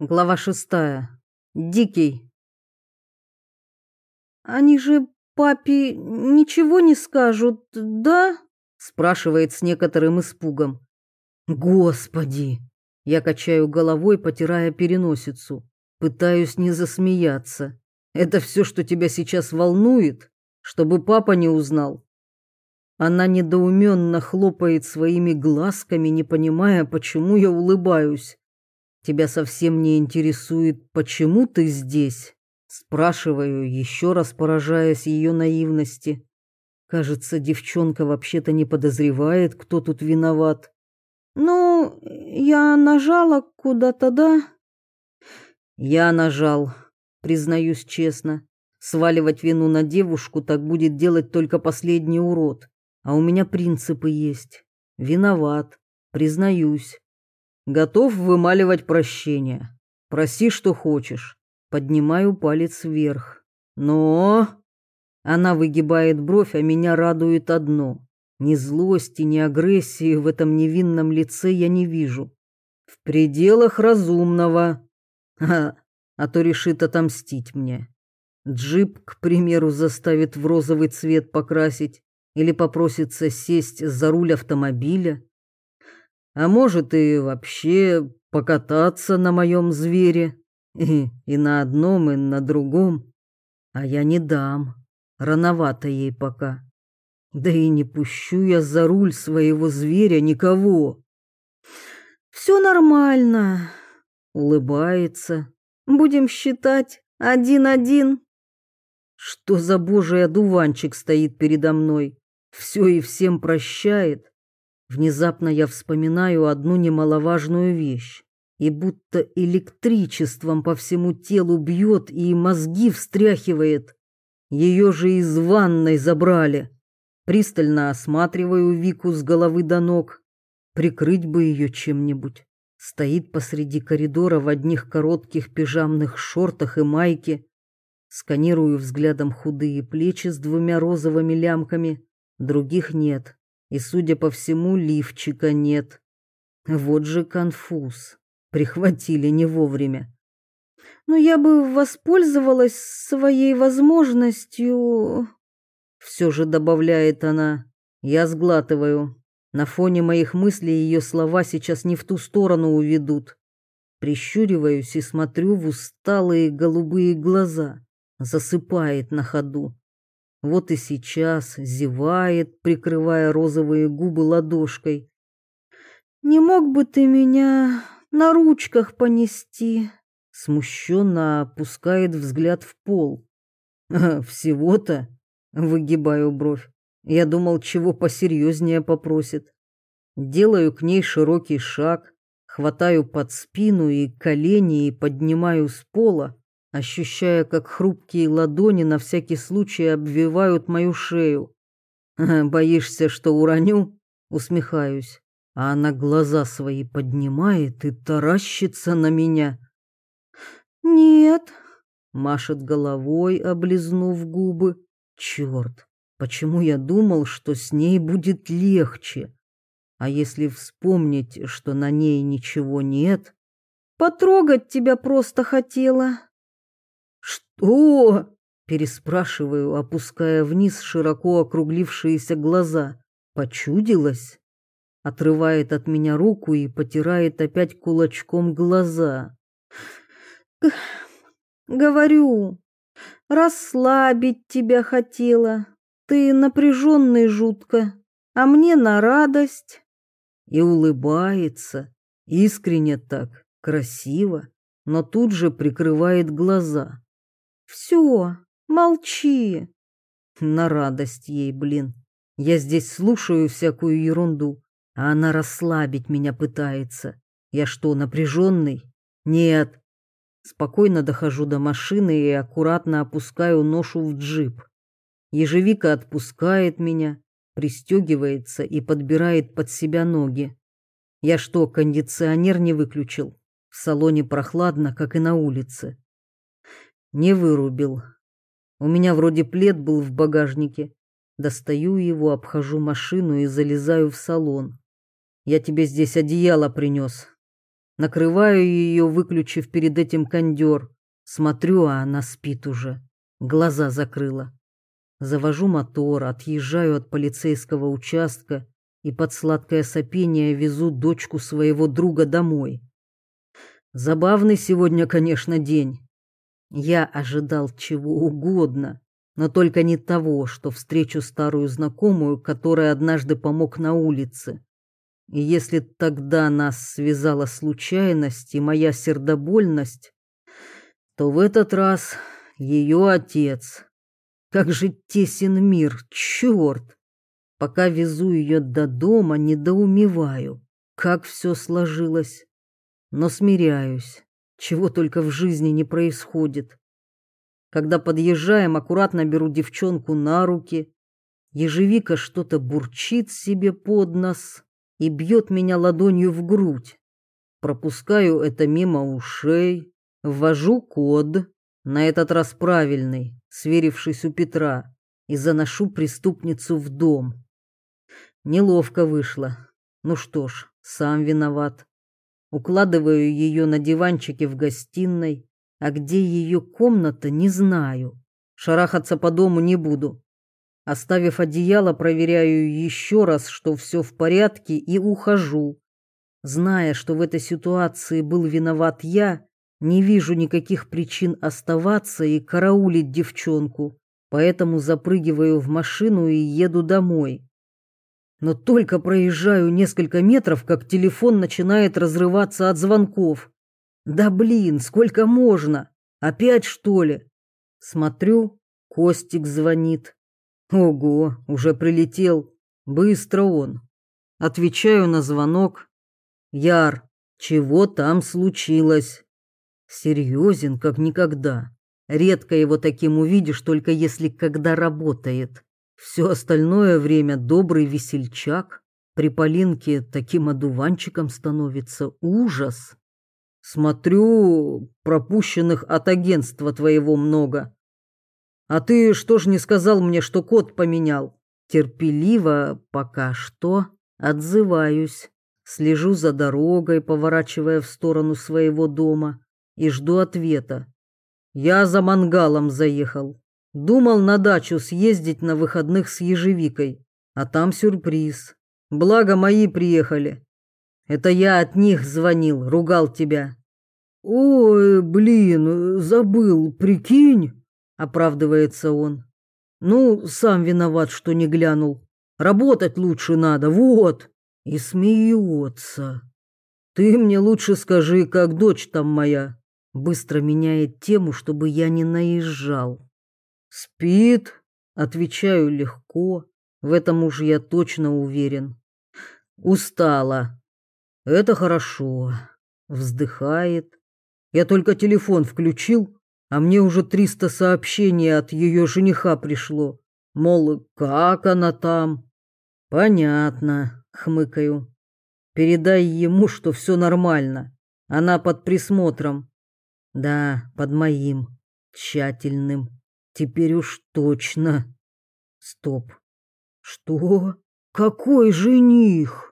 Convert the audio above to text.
Глава шестая. Дикий. «Они же папе ничего не скажут, да?» спрашивает с некоторым испугом. «Господи!» Я качаю головой, потирая переносицу. Пытаюсь не засмеяться. «Это все, что тебя сейчас волнует? Чтобы папа не узнал?» Она недоуменно хлопает своими глазками, не понимая, почему я улыбаюсь. Тебя совсем не интересует, почему ты здесь? Спрашиваю, еще раз поражаясь ее наивности. Кажется, девчонка вообще-то не подозревает, кто тут виноват. Ну, я нажала куда-то, да? Я нажал, признаюсь честно. Сваливать вину на девушку так будет делать только последний урод. А у меня принципы есть. Виноват, признаюсь. Готов вымаливать прощение. Проси, что хочешь. Поднимаю палец вверх. Но... Она выгибает бровь, а меня радует одно. Ни злости, ни агрессии в этом невинном лице я не вижу. В пределах разумного. А, а то решит отомстить мне. Джип, к примеру, заставит в розовый цвет покрасить или попросится сесть за руль автомобиля а может и вообще покататься на моем звере, и, и на одном, и на другом. А я не дам, рановато ей пока. Да и не пущу я за руль своего зверя никого. Все нормально, улыбается. Будем считать один-один. Что за божий одуванчик стоит передо мной? Все и всем прощает, Внезапно я вспоминаю одну немаловажную вещь, и будто электричеством по всему телу бьет и мозги встряхивает. Ее же из ванной забрали. Пристально осматриваю Вику с головы до ног. Прикрыть бы ее чем-нибудь. Стоит посреди коридора в одних коротких пижамных шортах и майке. Сканирую взглядом худые плечи с двумя розовыми лямками. Других нет и, судя по всему, лифчика нет. Вот же конфуз. Прихватили не вовремя. Но я бы воспользовалась своей возможностью. Все же добавляет она. Я сглатываю. На фоне моих мыслей ее слова сейчас не в ту сторону уведут. Прищуриваюсь и смотрю в усталые голубые глаза. Засыпает на ходу. Вот и сейчас зевает, прикрывая розовые губы ладошкой. «Не мог бы ты меня на ручках понести?» Смущенно опускает взгляд в пол. «Всего-то?» — выгибаю бровь. Я думал, чего посерьезнее попросит. Делаю к ней широкий шаг, хватаю под спину и колени и поднимаю с пола, ощущая, как хрупкие ладони на всякий случай обвивают мою шею. «Боишься, что уроню?» Усмехаюсь, а она глаза свои поднимает и таращится на меня. «Нет», — машет головой, облизнув губы. «Черт, почему я думал, что с ней будет легче? А если вспомнить, что на ней ничего нет?» «Потрогать тебя просто хотела», «Что?» – переспрашиваю, опуская вниз широко округлившиеся глаза. «Почудилась?» Отрывает от меня руку и потирает опять кулачком глаза. «Говорю, расслабить тебя хотела. Ты напряженный жутко, а мне на радость». И улыбается, искренне так, красиво, но тут же прикрывает глаза. Все, молчи. На радость ей, блин. Я здесь слушаю всякую ерунду, а она расслабить меня пытается. Я что, напряженный? Нет. Спокойно дохожу до машины и аккуратно опускаю ношу в джип. Ежевика отпускает меня, пристегивается и подбирает под себя ноги. Я что, кондиционер не выключил? В салоне прохладно, как и на улице. Не вырубил. У меня вроде плед был в багажнике. Достаю его, обхожу машину и залезаю в салон. Я тебе здесь одеяло принес. Накрываю ее, выключив перед этим кондер. Смотрю, а она спит уже. Глаза закрыла. Завожу мотор, отъезжаю от полицейского участка и под сладкое сопение везу дочку своего друга домой. Забавный сегодня, конечно, день. Я ожидал чего угодно, но только не того, что встречу старую знакомую, которая однажды помог на улице. И если тогда нас связала случайность и моя сердобольность, то в этот раз ее отец. Как же тесен мир, черт! Пока везу ее до дома, недоумеваю, как все сложилось. Но смиряюсь, чего только в жизни не происходит. Когда подъезжаем, аккуратно беру девчонку на руки. Ежевика что-то бурчит себе под нос и бьет меня ладонью в грудь. Пропускаю это мимо ушей, ввожу код, на этот раз правильный, сверившись у Петра, и заношу преступницу в дом. Неловко вышло. Ну что ж, сам виноват. Укладываю ее на диванчике в гостиной, а где ее комната, не знаю. Шарахаться по дому не буду. Оставив одеяло, проверяю еще раз, что все в порядке, и ухожу. Зная, что в этой ситуации был виноват я, не вижу никаких причин оставаться и караулить девчонку, поэтому запрыгиваю в машину и еду домой. Но только проезжаю несколько метров, как телефон начинает разрываться от звонков. Да блин, сколько можно? Опять что ли? Смотрю, Костик звонит. Ого, уже прилетел. Быстро он. Отвечаю на звонок. Яр, чего там случилось? Серьезен, как никогда. Редко его таким увидишь, только если когда работает. Все остальное время добрый весельчак. При Полинке таким одуванчиком становится ужас. Смотрю, пропущенных от агентства твоего много. А ты что ж не сказал мне, что код поменял? Терпеливо пока что отзываюсь. Слежу за дорогой, поворачивая в сторону своего дома, и жду ответа. Я за мангалом заехал. Думал на дачу съездить на выходных с ежевикой, а там сюрприз. Благо мои приехали. Это я от них звонил, ругал тебя. Ой, блин, забыл, прикинь оправдывается он. Ну, сам виноват, что не глянул. Работать лучше надо, вот. И смеется. Ты мне лучше скажи, как дочь там моя. Быстро меняет тему, чтобы я не наезжал. Спит, отвечаю легко. В этом уж я точно уверен. Устала. Это хорошо. Вздыхает. Я только телефон включил, а мне уже триста сообщений от ее жениха пришло. Мол, как она там? Понятно, хмыкаю. Передай ему, что все нормально. Она под присмотром. Да, под моим, тщательным. Теперь уж точно. Стоп. Что? Какой жених?